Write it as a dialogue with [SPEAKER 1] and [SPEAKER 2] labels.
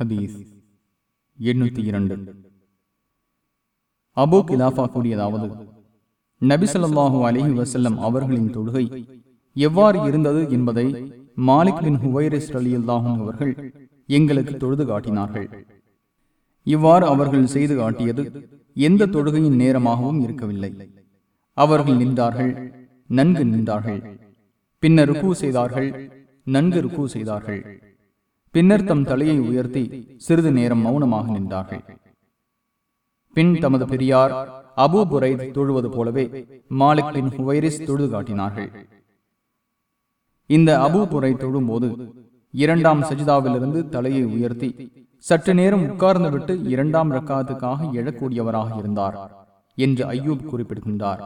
[SPEAKER 1] ஹதீஸ் எண்ணூற்றி இரண்டு. அபோ கிலாஃபா கூறியதாவது நபிசல்லாஹு அலிஹி வசல்லம் அவர்களின் தொழுகை எவ்வாறு இருந்தது என்பதை மாலிக் பின் ஹுவைரிஸ் அலியுல்லாஹும் அவர்கள் எங்களுக்கு தொழுது காட்டினார்கள். இவ்வாறு அவர்கள் செய்து காட்டியது எந்த தொழுகையின் நேரமாகவும் இருக்கவில்லை. அவர்கள் நின்றார்கள் நன்கு நின்றார்கள். பின்னர் ருக்கு செய்தார்கள் நன்கு ருக்கு செய்தார்கள். பின்னர் தம் தலையை உயர்த்தி சிறிது நேரம் மௌனமாக நின்றார்கள். பின் தமது பெரியார் அபு புரை தொழுவது போலவே மாலிக் பின் ஹுவைரிஸ் தொழுது காட்டினார்கள். இந்த அபு புரை தொழும்போது இரண்டாம் சஜிதாவிலிருந்து தலையை உயர்த்தி சற்று நேரம் உட்கார்ந்துவிட்டு இரண்டாம் ரக்காத்துக்காக எழக்கூடியவராக இருந்தார் என்று ஐயூப் குறிப்பிடுகின்றார்.